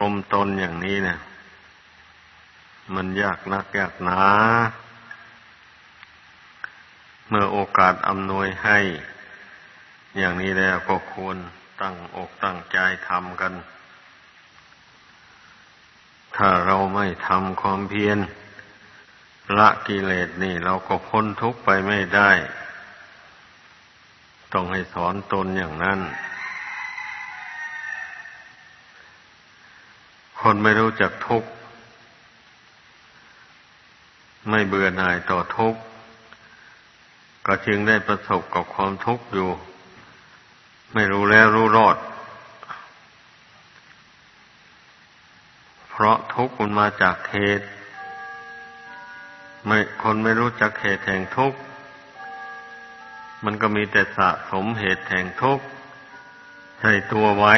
อมตนอย่างนี้เนะมันยากนักยากหนาเมื่อโอกาสอำนวยให้ อย่างนี้แล้วก็ควรตั้งอกตั้งใจทำกัน ถ้าเราไม่ทำความเพียรละกิเลสนี่เราก็พ้นทุกข์ไปไม่ได้ ต้องให้สอนตนอย่างนั้น คนไม่รู้จักทุกข์ ไม่เบื่อหน่ายต่อทุกข์ ก็จึงได้ประสบกับความทุกข์อยู่ ไม่รู้แล้วรู้รอด เพราะทุกข์มันมาจากเหตุไม่คนไม่รู้จักเหตุแห่งทุกข์ มันก็มีแต่สะสมเหตุแห่งทุกข์ใส่ตัวไว้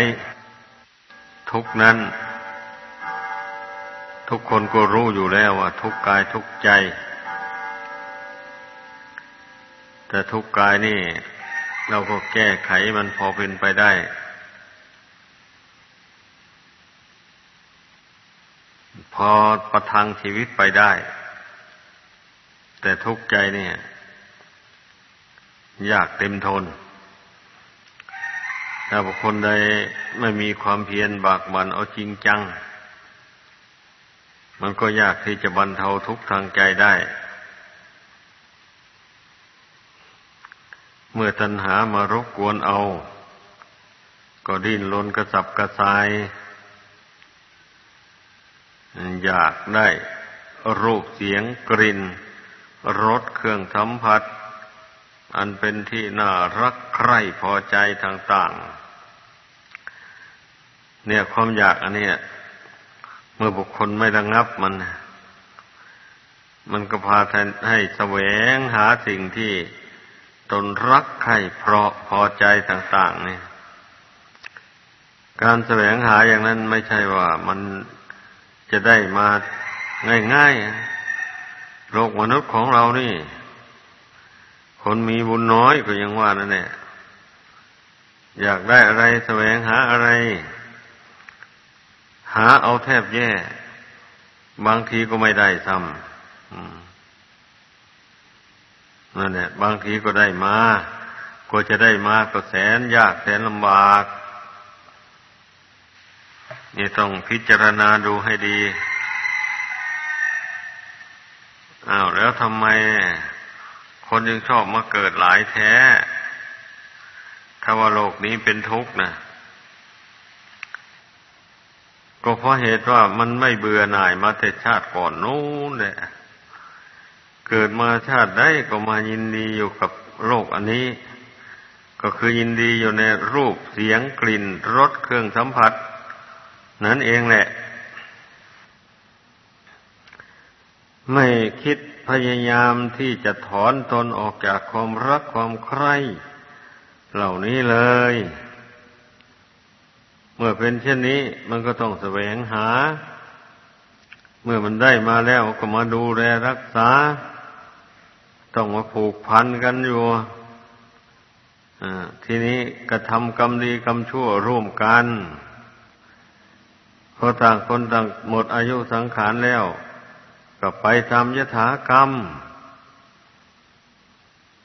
ทุกนั้น ทุกคนก็รู้อยู่แล้วว่า ทุกกายทุกใจ แต่ทุกกายนี่ เราก็แก้ไขมันพอเป็นไปได้ พอประทังชีวิตไปได้ แต่ทุกใจเนี่ย ยากเต็มทนถ้าบุคคลใดไม่มีความเพียรบากบันเอาจริงจัง มันก็ยากที่จะบรรเทาทุกข์ทางใจได้ เมื่อตัณหามารบกวนเอา ก็ดิ้นรนกระสับกระส่าย อยากได้รูปเสียงกลิ่นรสเครื่องสัมผัส อันเป็นที่น่ารักใคร่พอใจต่างๆ เนี่ยความอยากอันนี้ เมื่อบุคคลไม่ระงับมัน มันก็พาให้แสวงหาสิ่งที่ตนรักใคร่เพราะพอใจต่าง ๆ เนี่ย การแสวงหาอย่างนั้นไม่ใช่ว่ามันจะได้มาง่ายๆ โลกมนุษย์ของเรานี่ คนมีบุญน้อยก็ยังว่านั่นแหละอยากได้อะไรแสวงหาอะไร หาเอาแทบแย่ บางทีก็ไม่ได้ซ้ำนั่นแหละบางทีก็ได้มาก็จะได้มาก็แสนยากแสนลำบากนี่ต้องพิจารณาดูให้ดี อ้าวแล้วทำไมคนยังชอบมาเกิดหลายแท้ ถ้าว่าโลกนี้เป็นทุกข์นะ ก็เพราะเหตุว่ามันไม่เบื่อหน่ายมาแต่ชาติก่อนนู้นแหละเกิดมาชาติได้ก็มายินดีอยู่กับโลกอันนี้ ก็คือยินดีอยู่ในรูปเสียงกลิ่นรสเครื่องสัมผัส นั่นเองแหละ ไม่คิดพยายามที่จะถอนตนออกจากความรักความใคร่เหล่านี้เลย เมื่อเป็นเช่นนี้มันก็ต้องแสวงหา เมื่อมันได้มาแล้วก็มาดูแลรักษา ต้องมาผูกพันกันอยู่ทีนี้กระทำกรรมดีกรรมชั่วร่วมกันพอต่างคนต่างหมดอายุสังขารแล้ว ก็ไปทำยถากรรม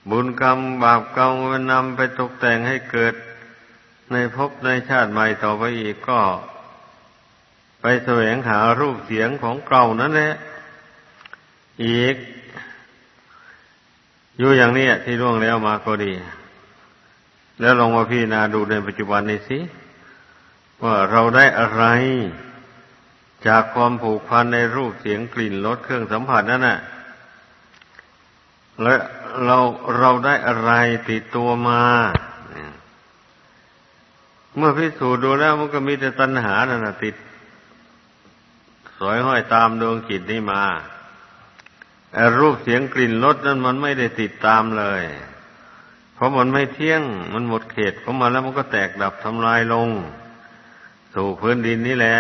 บุญกรรมบาปกรรมมันนำไปตกแต่งให้เกิด ในภพในชาติใหม่ต่อไปอีกก็ ไปแสวงหารูปเสียงของเก่านั่นแหละอีก อยู่อย่างนี้ที่ล่วงแล้วมาก็ดี แล้วลองมาพี่นาดูในปัจจุบันนี้สิ ว่าเราได้อะไร จากความผูกพันในรูปเสียงกลิ่นรสเครื่องสัมผัสนั่นน่ะและเราเราได้อะไรติดตัวมา เมื่อพิสูจน์ดูแล้วมันก็มีแต่ตัณหานั่นน่ะติดสวยห้อยตามดวงจิตนี่มาแต่รูปเสียงกลิ่นรสนั้นมันไม่ได้ติดตามเลย เพราะมันไม่เที่ยง มันหมดเขตของมันแล้วมันก็แตกดับทำลายลง สู่พื้นดินนี่แหละ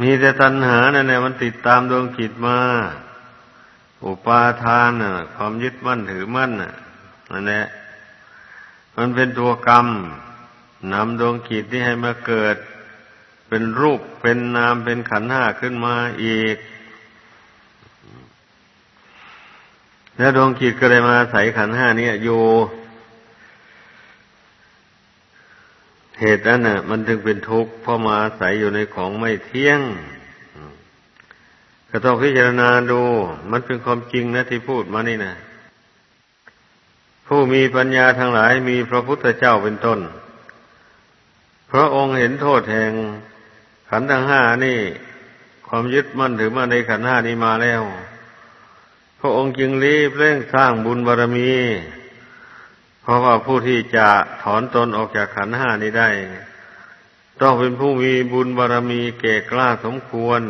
มีแต่ตัณหานั่นแหละมันติดตามดวงจิตมา อุปาทานน่ะ ความยึดมั่นถือมั่นน่ะนั่นแหละ มันเป็นตัวกรรมนำดวงขีดที่ให้มาเกิด เป็นรูปเป็นนามเป็นขันห้าขึ้นมาอีก แล้วดวงขีดก็เลยมาใส่ขันห้านี้อยู่เหตุนั้นน่ะ มันจึงเป็นทุกข์เพราะมาใส่อยู่ในของไม่เที่ยงก็ต้องพิจารณาดู มันเป็นความจริงนะที่พูดมานี่นะ ผู้มีปัญญาทั้งหลายมีพระพุทธเจ้าเป็นต้น พระองค์เห็นโทษแห่งขันธ์ทั้งห้านี่ ความยึดมั่นถือมาในขันธ์ห้านี้มาแล้ว พระองค์จึงรีบเร่งสร้างบุญบารรมี เพราะว่าผู้ที่จะถอนตนออกจากขันธ์ห้านี้ได้ ต้องเป็นผู้มีบุญบารรมีเก่กล้าสมควร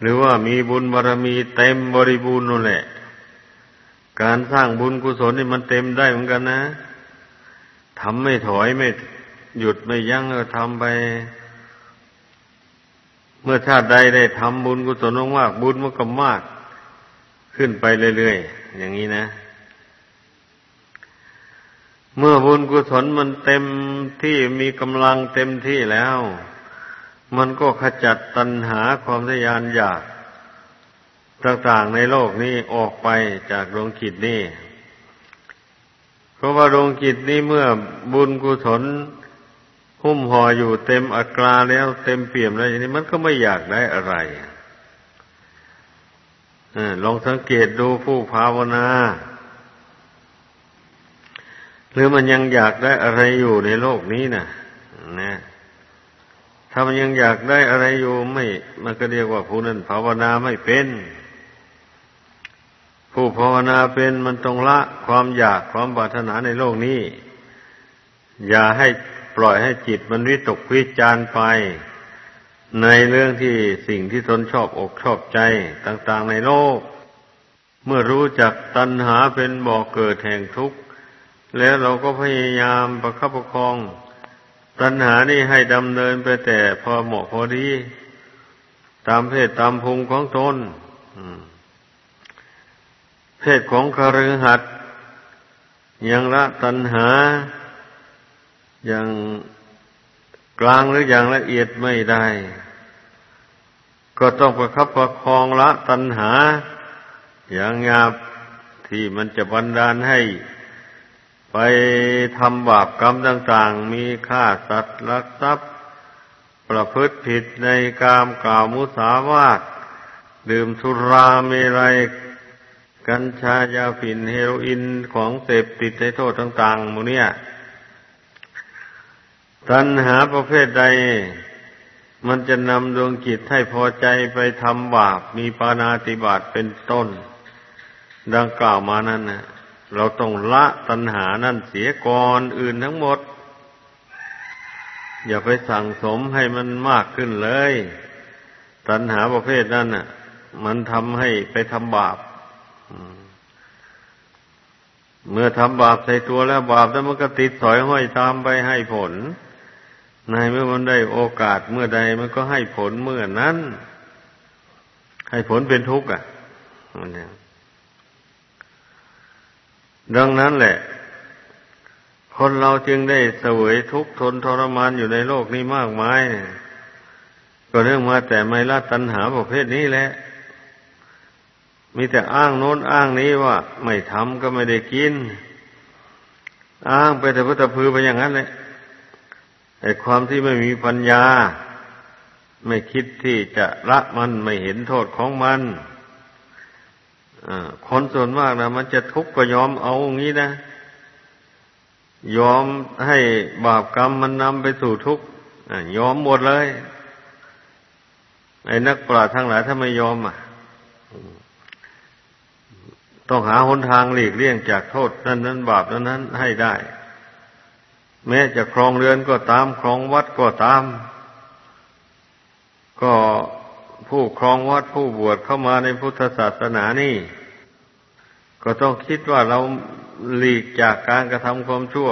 หรือว่ามีบุญบารรมีเต็มบริบูรณ์นั่นแหละ การสร้างบุญกุศลนี่มันเต็มได้เหมือนกันนะทำไม่ถอยไม่หยุดไม่ยั้งก็ทำไป เมื่อชาติใดได้ทำบุญกุศลมากบุญมันก็มาก ขึ้นไปเรื่อยๆอย่างนี้นะ เมื่อบุญกุศลมันเต็มที่มีกำลังเต็มที่แล้ว มันก็ขจัดตัณหาความทยานอยาก ต่างๆในโลกนี้ออกไปจากดวงจิตนี่เพราะว่าดวงจิตนี้เมื่อบุญกุศลหุ้มห่ออยู่เต็มอัตราแล้วเต็มเปี่ยมแล้วอย่างนี้มันก็ไม่อยากได้อะไรอลองสังเกตดูผู้ภาวนา หรือมันยังอยากได้อะไรอยู่ในโลกนี้นะนะถ้ามันยังอยากได้อะไรอยู่ไม่ มันก็เรียกว่าผู้นั้นภาวนาไม่เป็น ผู้ภาวนาเป็นมันต้องละความอยากความปรารถนาในโลกนี้ อย่าให้ปล่อยให้จิตมันวิตกวิจารไป ในเรื่องที่สิ่งที่ตนชอบอกชอบใจต่างๆในโลก เมื่อรู้จักตัณหาเป็นบ่อกเกิดแห่งทุกข์ แล้วเราก็พยายามประคับประคอง ตัณหานี่ให้ดำเนินไปแต่พอเหมาะพอดี ตามเพศตามภูมิของตน อืม เพศของคฤหัสถ์ยังละตัณหา อย่างกลางหรืออย่างละเอียดไม่ได้ ก็ต้องประคับประคองละตัณหา อย่างงาบที่มันจะบันดาลให้ ไปทำบาปกรรมต่างๆ มีฆ่าสัตว์ลักทรัพย์ ประพฤติผิดในกามกล่าวมุสาวาทดื่มสุราเมรัย กัญชายาฝิ่นเฮโรอีนของเสพติดในโทษต่างๆมูเนี่ยตัณหาประเภทใด มันจะนำดวงจิตให้พอใจไปทำบาป มีปานาติบาตเป็นต้น ดังกล่าวมานั่นนะเราต้องละตัณหานั่นเสียก่อนอื่นทั้งหมด อย่าไปสั่งสมให้มันมากขึ้นเลย ตัณหาประเภทนั้นน่ะ มันทำให้ไปทำบาป เมื่อทำบาปใส่ตัวแล้วบาปแล้วมันก็ติดสอยห้อยตามไปให้ผล ในเมื่อมันได้โอกาสเมื่อใดมันก็ให้ผลเมื่อนั้น ให้ผลเป็นทุกข์อะดังนั้นแหละ คนเราจึงได้เสวยทุกข์ทนทรมานอยู่ในโลกนี้มากมาย ก็เรื่องมาแต่ไม่ละตัณหาประเภทนี้แหละ มีแต่อ้างโน้นอ้างนี้ว่า ไม่ทำก็ไม่ได้กิน อ้างไปแต่พุทธพือไปอย่างนั้นเลยไอ้ความที่ไม่มีปัญญา ไม่คิดที่จะละมันไม่เห็นโทษของมันคนส่วนมากนะมันจะทุกข์ก็ยอมเอาอย่างนี้นะ ยอมให้บาปกรรมมันนำไปสู่ทุกข์ยอมหมดเลย ไอ้นักปราชญ์ทั้งหลายถ้าไม่ยอมอะ ต้องหาหนทางหลีกเลี่ยงจากโทษนั้นนั้นบาปนั้นนั้นให้ได้ แม้จะครองเรือนก็ตามครองวัดก็ตาม ก็ผู้ครองวัดผู้บวชเข้ามาในพุทธศาสนานี่ ก็ต้องคิดว่าเราหลีกจากการกระทำความชั่ว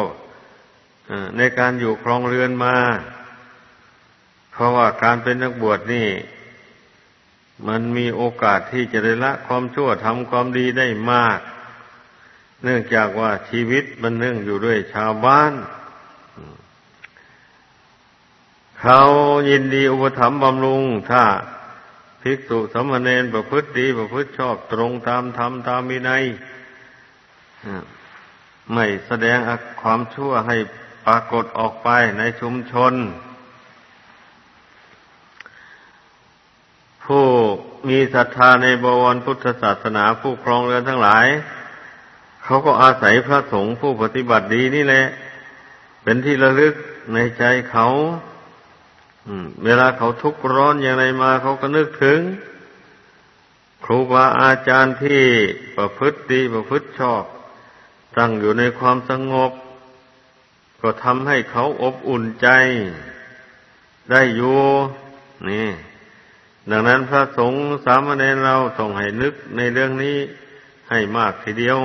ในการอยู่ครองเรือนมา เพราะว่าการเป็นนักบวชนี่ มันมีโอกาสที่จะได้ละความชั่วทำความดีได้มาก เนื่องจากว่าชีวิตมันเนื่องอยู่ด้วยชาวบ้าน เขายินดีอุปถัมภ์บำรุง ถ้าภิกษุสมณเณรประพฤติดีประพฤติชอบตรงตามธรรมตามวินัยไม่แสดงความชั่วให้ปรากฏออกไปในชุมชน ผู้มีศรัทธาในบวรพุทธศาสนาผู้ครองเรือนทั้งหลาย เขาก็อาศัยพระสงฆ์ผู้ปฏิบัติดีนี่แหละ เป็นที่ระลึกในใจเขาเวลาเขาทุกข์ร้อนอย่างไรมาเขาก็นึกถึง ครูบาอาจารย์ที่ประพฤติดีประพฤติชอบ ตั้งอยู่ในความสงบ ก็ทำให้เขาอบอุ่นใจ ได้อยู่นี่ ดังนั้นพระสงฆ์สามเณรเราต้องให้นึกในเรื่องนี้ให้มากทีเดียว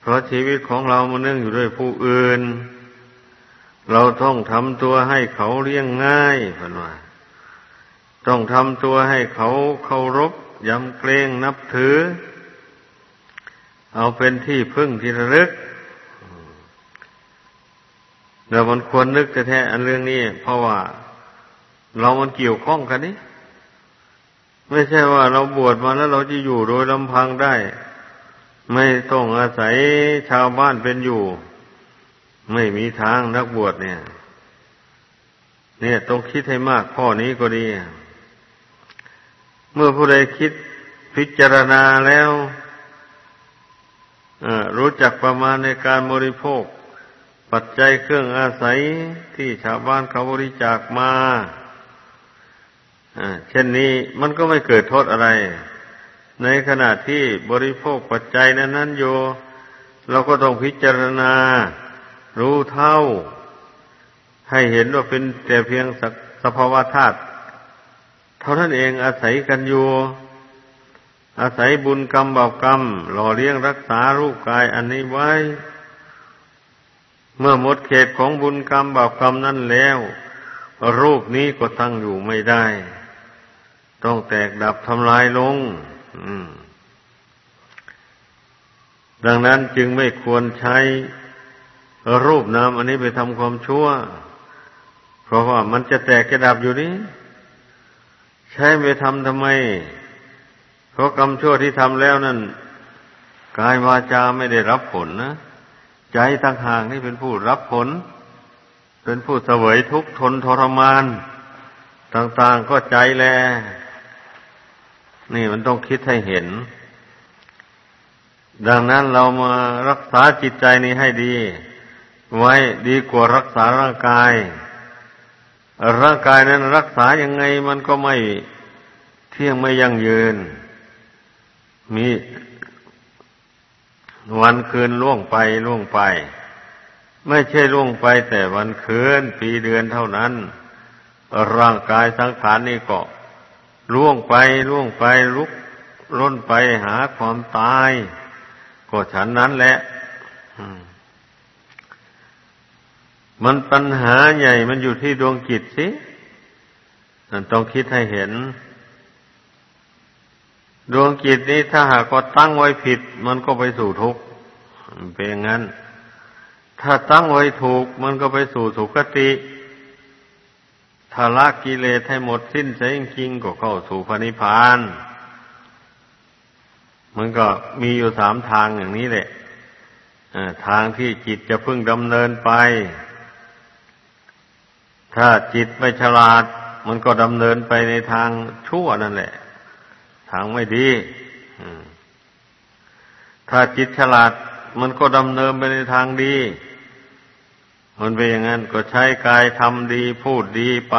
เพราะชีวิตของเรามันเนื่องอยู่ด้วยผู้อื่น เราต้องทำตัวให้เขาเลี้ยงง่ายพันว่าต้องทำตัวให้เขาเคารพยำเกรงนับถือ เอาเป็นที่พึ่งที่ระลึกเรามันควรนึกแท้ๆอันเรื่องนี้ เพราะว่าเรามันเกี่ยวข้องกันนี่ ไม่ใช่ว่าเราบวชมาแล้วเราจะอยู่โดยลำพังได้ ไม่ต้องอาศัยชาวบ้านเป็นอยู่ ไม่มีทางนักบวชเนี่ย เนี่ยต้องคิดให้มากข้อนี้ก็ดี เมื่อผู้ใดคิดพิจารณาแล้วรู้จักประมาณในการบริโภค ปัจจัยเครื่องอาศัยที่ชาวบ้านเขาบริจาคมา เช่นนี้มันก็ไม่เกิดโทษอะไร ในขณะที่บริโภคปัจจัยนั้นนั้นโยเราก็ต้องพิจารณา รู้เท่า ให้เห็นว่าเป็นแต่เพียงสภาวะธาตุเท่านั้นเองอาศัยกันอยู่ อาศัยบุญกรรมบาปกรรม หล่อเลี้ยงรักษารูปกายอันนี้ไว้ เมื่อหมดเขตของบุญกรรมบาปกรรมนั้นแล้ว รูปนี้ก็ตั้งอยู่ไม่ได้ ต้องแตกดับทำลายลงดังนั้นจึงไม่ควรใช้รูปนามอันนี้ไปทำความชั่ว เพราะว่ามันจะแตกจะดับอยู่นี้ ใช้ไปทำทำไม เพราะกรรมชั่วที่ทำแล้วนั่นกายวาจาไม่ได้รับผลนะใจตั้งห่างนี่เป็นผู้รับผล เป็นผู้เสวยทุกข์ทนทรมาน ต่าง ๆก็ใจแล นี่มันต้องคิดให้เห็น ดังนั้นเรามารักษาจิตใจนี้ให้ดี ไว้ดีกว่ารักษาร่างกาย ร่างกายนั้นรักษายังไงมันก็ไม่เที่ยงไม่ยั่งยืน มีวันคืนล่วงไปล่วงไป ไม่ใช่ล่วงไปแต่วันคืนปีเดือนเท่านั้น ร่างกายสังขารนี่ก็ ล่วงไปล่วงไปลุกล้นไปหาความตาย ก็ฉันนั้นแหละมมันปัญหาใหญ่มันอยู่ที่ดวงจิตสิมันต้องคิดให้เห็น ดวงจิตนี้ถ้าหากว่าตั้งไว้ผิด มันก็ไปสู่ทุกข์เป็นอย่างนั้น ถ้าตั้งไว้ถูก มันก็ไปสู่สุคติ ถ้าละกิเลสให้หมดสิ้นใช้จริงก็เข้าสู่พระนิพพาน มันก็มีอยู่สามทางอย่างนี้แหละทางที่จิตจะพึ่งดำเนินไป ถ้าจิตไม่ฉลาด มันก็ดำเนินไปในทางชั่วนั่นแหละ ทางไม่ดีถ้าจิตฉลาด มันก็ดำเนินไปในทางดี มันเป็นอย่างนั้นก็ใช้กายทำดีพูดดีไป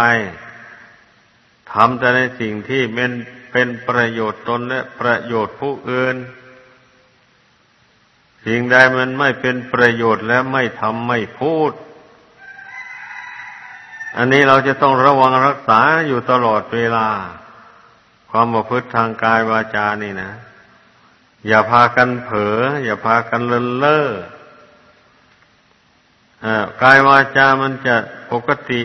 ทำแต่ในสิ่งที่เป็นเป็นประโยชน์ตนและประโยชน์ผู้อื่น สิ่งใดมันไม่เป็นประโยชน์และไม่ทำไม่พูด อันนี้เราจะต้องระวังรักษาอยู่ตลอดเวลา ความประพฤติทางกายวาจานี่นะ อย่าพากันเผลออย่าพากันเลินเล่อ กายวาจามันจะปกติ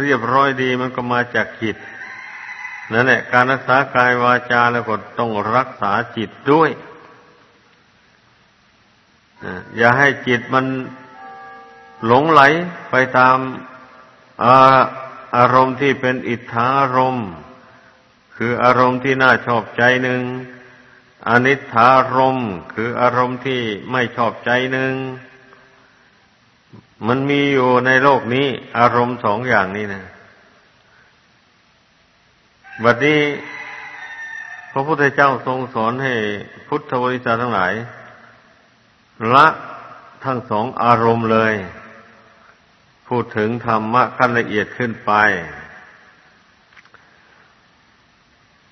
เรียบร้อยดีมันก็มาจากจิตนั่นแหละการรักษากายวาจาแล้วก็ต้องรักษาจิตด้วยอย่าให้จิตมันหลงไหลไปตามอาอารมณ์ที่เป็นอิทธารมณ์คืออารมณ์ที่น่าชอบใจหนึ่งอนิธารมณ์คืออารมณ์ที่ไม่ชอบใจหนึ่ง มันมีอยู่ในโลกนี้ อารมณ์สองอย่างนี้นะบัดนี้พระพุทธเจ้าทรงสอนให้พุทธบริษัททั้งหลาย ละทั้งสองอารมณ์เลย พูดถึงธรรมะขั้นละเอียดขึ้นไป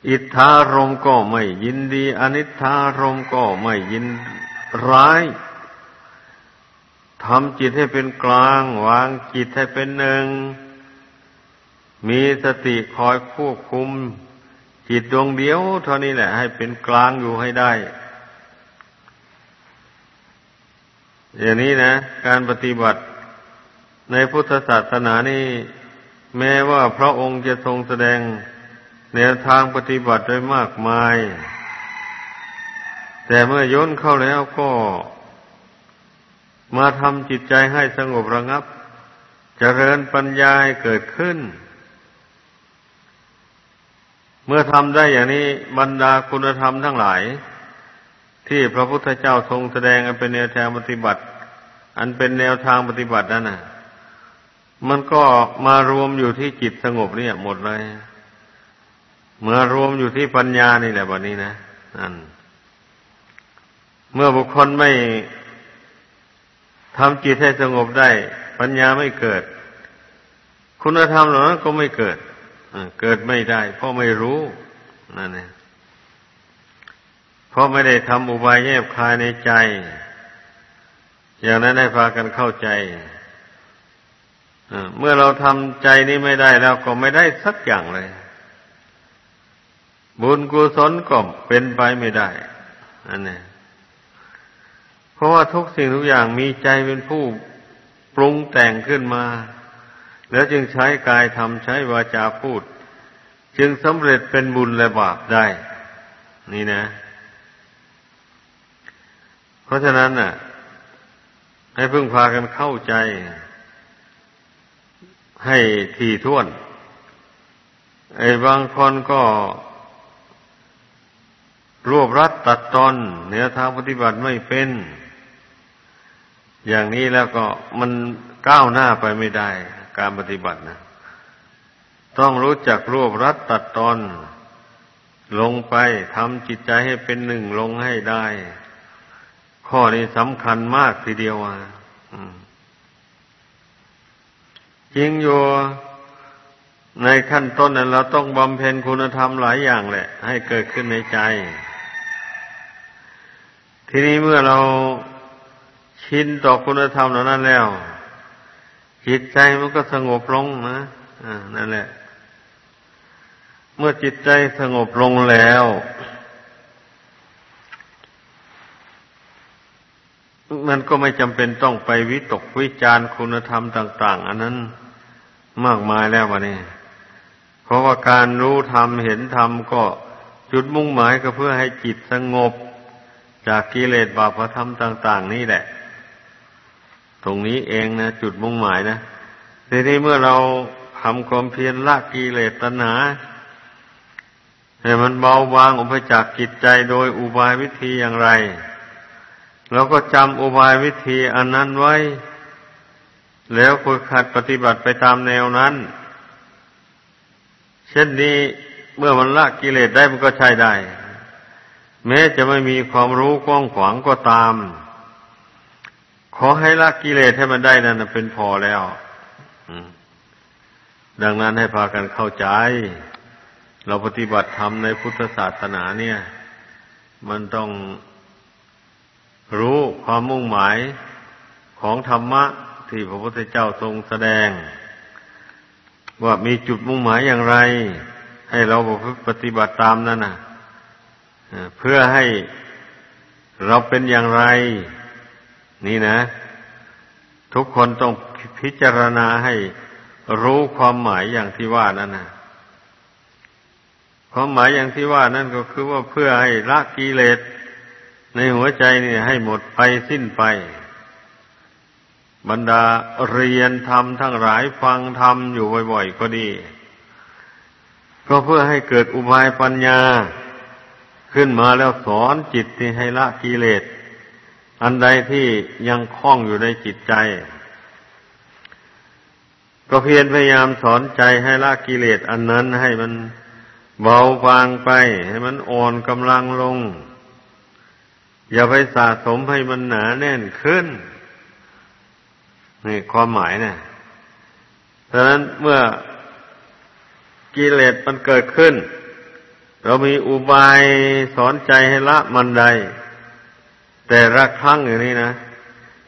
อิทธารมก็ไม่ยินดี อนิธารมก็ไม่ยินร้าย ทำจิตให้เป็นกลาง วางจิตให้เป็นหนึ่ง มีสติคอยควบคุม จิตดวงเดียว เท่านี้แหละ ให้เป็นกลางอยู่ให้ได้ อย่างนี้นะ การปฏิบัติในพุทธศาสนานี่แม้ว่าพระองค์จะทรงแสดงแนวทางปฏิบัติโดยมากมาย แต่เมื่อย้นเข้าแล้วก็ มาทำจิตใจให้สงบระงับจเจริญปัญญาให้เกิดขึ้น เมื่อทำได้อย่างนี้บรรดาคุณธรรมทั้งหลาย ที่พระพุทธเจ้าทรงแสดงอันเป็นแนวทางปฏิบัติ อันเป็นแนวทางปฏิบัตินั่นน่ะ มันก็มารวมอยู่ที่จิตสงบนี่หมดเลยเมื่อรวมอยู่ที่ปัญญานี่แหละวันนี้นะนั่นเมื่อบุคคลไม่ ทำจิตให้สงบได้ ปัญญาไม่เกิด คุณธรรมเหล่านั้นก็ไม่เกิดเกิดไม่ได้ เพราะไม่รู้นั่นเองเพราะไม่ได้ทำอุบายแยบคายในใจ อย่างนั้นให้พากันเข้าใจเมื่อเราทำใจนี้ไม่ได้แล้วก็ไม่ได้สักอย่างเลย บุญกุศลก็เป็นไปไม่ได้ อันนี้ เพราะว่าทุกสิ่งทุกอย่างมีใจเป็นผู้ปรุงแต่งขึ้นมา แล้วจึงใช้กายทำใช้วาจาพูด จึงสำเร็จเป็นบุญและบาปได้ นี่นะ เพราะฉะนั้นน่ะ ให้พึ่งพากันเข้าใจ ให้ทีท่วน ไอ้บางคนก็รวบรัดตัดตอนเนื้อทางปฏิบัติไม่เป็น อย่างนี้แล้วก็มันก้าวหน้าไปไม่ได้ การปฏิบัตินะต้องรู้จักรวบรัดตัดตอน ลงไปทำจิตใจให้เป็นหนึ่งลงให้ได้ ข้อนี้สำคัญมากทีเดียวอะจริงอยู่ในขั้นต้นนั้นเราต้องบำเพ็ญคุณธรรมหลายอย่างแหละ ให้เกิดขึ้นในใจ ทีนี้เมื่อเรา ชินต่อคุณธรรมเหล่านั้นแล้ว จิตใจมันก็สงบลงนะอ่านั่นแหละ เมื่อจิตใจสงบลงแล้ว มันก็ไม่จำเป็นต้องไปวิตกวิจารคุณธรรมต่าง ๆ อันนั้นมากมายแล้ววะนี่เพราะว่าการรู้ธรรมเห็นธรรมก็จุดมุ่งหมายก็เพื่อให้จิตสงบจากกิเลสบาปธรรมต่าง ๆ นี่แหละ ตรงนี้เองนะจุดมุ่งหมายนะทีนี้เมื่อเราทำความเพียรละกิเลสตัณหาให้มันเบาบางออกไปจากจิตใจโดยอุบายวิธีอย่างไรเราก็จำอุบายวิธีอันนั้นไว้ แล้วฝึกขัดปฏิบัติไปตามแนวนั้น เช่นนี้เมื่อมันละกิเลสได้มันก็ใช้ได้ แม้จะไม่มีความรู้กว้างขวางก็ตาม ขอให้ละกิเลสให้มันได้นั่นเป็นพอแล้วดังนั้นให้พากันเข้าใจ เราปฏิบัติธรรมในพุทธศาสนาเนี่ย มันต้องรู้ความมุ่งหมายของธรรมะที่พระพุทธเจ้าทรงแสดง ว่ามีจุดมุ่งหมายอย่างไร ให้เราปฏิบัติตามนั่นนะเพื่อให้เราเป็นอย่างไร นี่นะ ทุกคนต้องพิจารณาให้รู้ความหมายอย่างที่ว่านั่นนะความหมายอย่างที่ว่านั่นก็คือว่าเพื่อให้ละกิเลสในหัวใจนี่ให้หมดไปสิ้นไป บรรดาเรียนธรรมทั้งหลายฟังธรรมอยู่บ่อยๆก็ดี ก็เพื่อให้เกิดอุบายปัญญา ขึ้นมาแล้วสอนจิตที่ให้ละกิเลส อันใดที่ยังคล้องอยู่ในจิตใจ ก็เพียรพยายามสอนใจให้ละกิเลสอันนั้นให้มันเบาบางไป ให้มันอ่อนกำลังลง อย่าไปสะสมให้มันหนาแน่นขึ้น นี่ความหมายนะดังนั้นเมื่อกิเลสมันเกิดขึ้น เรามีอุบายสอนใจให้ละมันใด แต่ละครั้งอย่างนี้นะ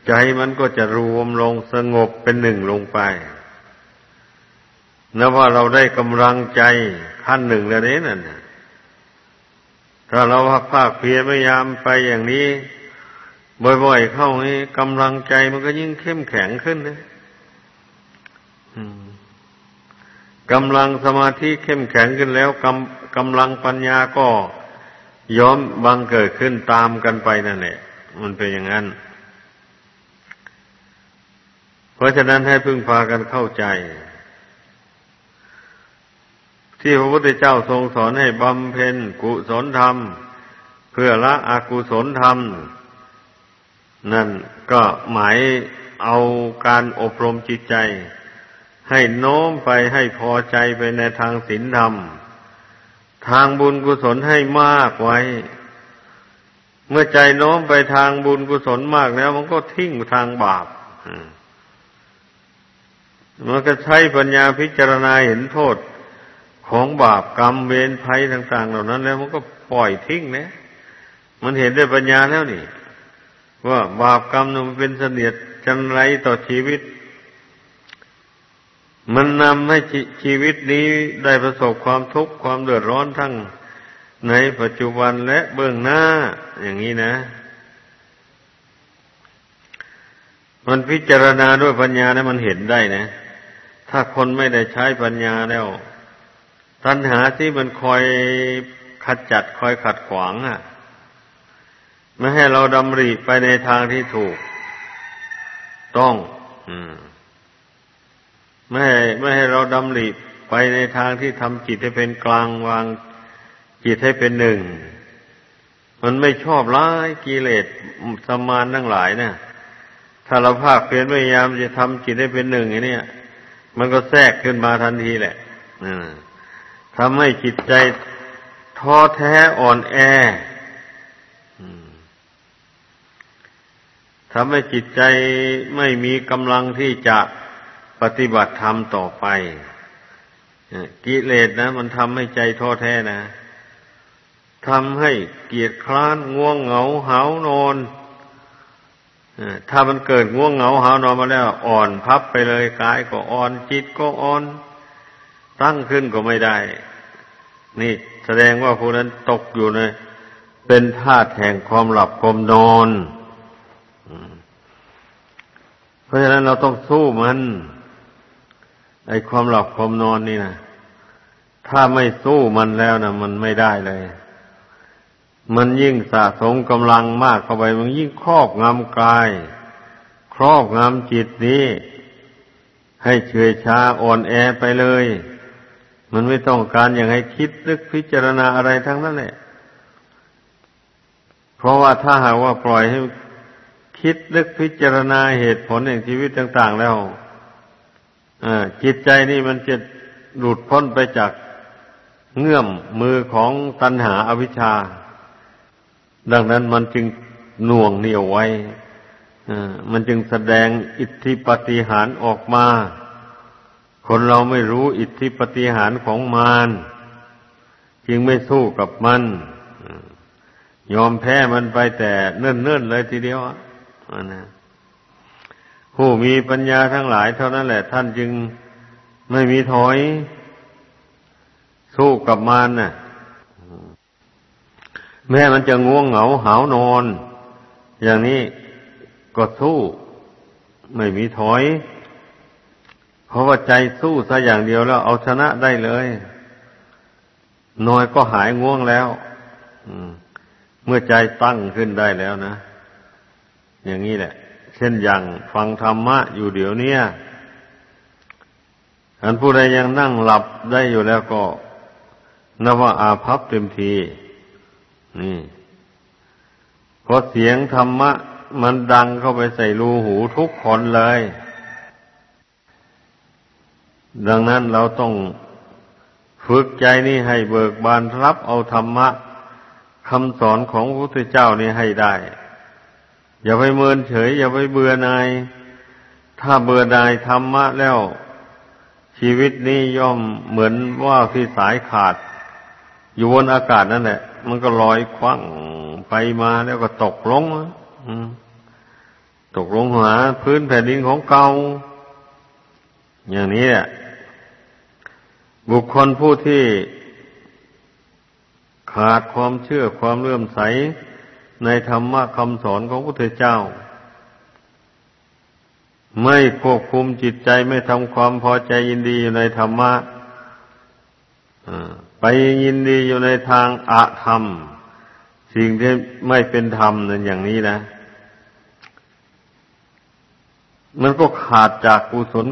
ใจมันก็จะรวมลงสงบเป็นหนึ่งลงไปนับว่าเราได้กำลังใจขั้นหนึ่งแล้วนี้นั่นถ้าเราภาคเพียรพยายามไปอย่างนี้ บ่อยๆเข้านี้กำลังใจมันก็ยิ่งเข้มแข็งขึ้นนะกำลังสมาธิเข้มแข็งขึ้นแล้วกำกำลังปัญญาก็ ย้อมบังเกิดขึ้นตามกันไปนั่นแหละมันเป็นอย่างนั้น เพราะฉะนั้นให้พึ่งพากันเข้าใจ ที่พระพุทธเจ้าทรงสอนให้บำเพ็ญกุศลธรรม เพื่อละอกุศลธรรม นั่นก็หมายเอาการอบรมจิตใจ ให้โน้มไปให้พอใจไปในทางศีลธรรม ทางบุญกุศลให้มากไว้ เมื่อใจโน้มไปทางบุญกุศลมากแล้ว มันก็ทิ้งทางบาปมันก็ใช้ปัญญาพิจารณาเห็นโทษของบาปกรรมเวรภัยต่าง ๆ เหล่านั้น แล้วมันก็ปล่อยทิ้งนะมันเห็นด้วยปัญญาแล้วนี่ ว่าบาปกรรมมันเป็นเสนียดจันไรต่อชีวิต มันนำให้ชีวิตนี้ได้ประสบความทุกข์ความเดือดร้อนทั้งในปัจจุบันและเบื้องหน้า อย่างนี้นะ มันพิจารณาด้วยปัญญาเนี่ยมันเห็นได้นะ ถ้าคนไม่ได้ใช้ปัญญาแล้ว ตัณหาที่มันคอยขัดจัดคอยขัดขวางอะไม่ให้เราดำริไปในทางที่ถูก ต้อง อืม ไม่ให้ไม่ให้เราดำริไปในทางที่ทำจิตให้เป็นกลางวาง จิตให้เป็นหนึ่ง มันไม่ชอบร้ายกิเลสสมานทั้งหลายเนะี่ยถ้าเราภาคเพียรพยายามจะทำจิตให้เป็นหนึ่งอย่างนี้มันก็แทรกขึ้นมาทันทีแหละทำให้จิตใจท้อแท้อ่อนแอทำให้จิตใจไม่มีกำลังที่จะ ปฏิบัติธรรมต่อไปกิเลสนะ มันทำให้ใจท้อแท้นะทำให้เกียดคร้านง่วงเหงาหานอนถ้ามันเกิดง่วงเหงาหานอนมาแล้ว อ่อนพับไปเลยกายก็อ่อน จิตก็อ่อน ตั้งขึ้นก็ไม่ได้ นี่แสดงว่าผู้นั้นตกอยู่ในเป็นธาตุแห่งความหลับความนอน เพราะฉะนั้นเราต้องสู้มัน ไอความหลับความนอนนี่นะถ้าไม่สู้มันแล้วนะมันไม่ได้เลย มันยิ่งสะสมกำลังมากเข้าไป มันยิ่งครอบงำกาย ครอบงำจิตนี้ ให้เฉยชาอ่อนแอไปเลย มันไม่ต้องการอย่างให้คิดนึกพิจารณาอะไรทั้งนั้นแหละ เพราะว่าถ้าหากว่าปล่อยให้คิดนึกพิจารณาเหตุผลแห่งชีวิตต่าง ๆ แล้ว จิตใจนี่มันจะหลุดพ้นไปจากเงื่อมมือของตัณหาอาวิชชา ดังนั้นมันจึงหน่วงเหนี่ยวไว้มันจึงแสดงอิทธิปฏิหารออกมา คนเราไม่รู้อิทธิปฏิหารของมารจึงไม่สู้กับมัน ยอมแพ้มันไปแต่เนิ่นๆเลยทีเดียวอะนะ ผู้มีปัญญาทั้งหลายเท่านั้นแหละ ท่านจึงไม่มีถอย สู้กับมารน่ะ แม้มันจะง่วงเหงาหาวนอน อย่างนี้ก็สู้ไม่มีถอย เพราะว่าใจสู้ซะอย่างเดียวแล้วเอาชนะได้เลยน้อยก็หายง่วงแล้วเมื่อใจตั้งขึ้นได้แล้วนะ อย่างนี้แหละ เช่นอย่างฟังธรรมะอยู่เดี๋ยวนี้อันผู้ใดยังนั่งหลับได้อยู่แล้วก็นับว่าอาภัพเต็มที นี่เพราะเสียงธรรมะ มันดังเข้าไปใส่รูหูทุกคนเลย ดังนั้นเราต้องฝึกใจนี่ให้เบิกบานรับเอาธรรมะคำสอนของพระพุทธเจ้านี่ให้ได้ อย่าไปเมินเฉย อย่าไปเบื่อนาย ถ้าเบื่อนายธรรมะแล้ว ชีวิตนี้ย่อมเหมือนว่าที่สายขาด อยู่บนอากาศนั่นแหละ มันก็ลอยคว้างไปมาแล้วก็ตกลงตกลงหาพื้นแผ่นดินของเก่าอย่างนี้แหละบุคคลผู้ที่ขาดความเชื่อความเลื่อมใส ในธรรมะคำสอนของพระพุทธเจ้า ไม่ควบคุมจิตใจไม่ทำความพอใจยินดีอยู่ในธรรมะไปยินดีอยู่ในทางอะธรรม สิ่งที่ไม่เป็นธรรมนั่นอย่างนี้นะ มันก็ขาดจากกุศล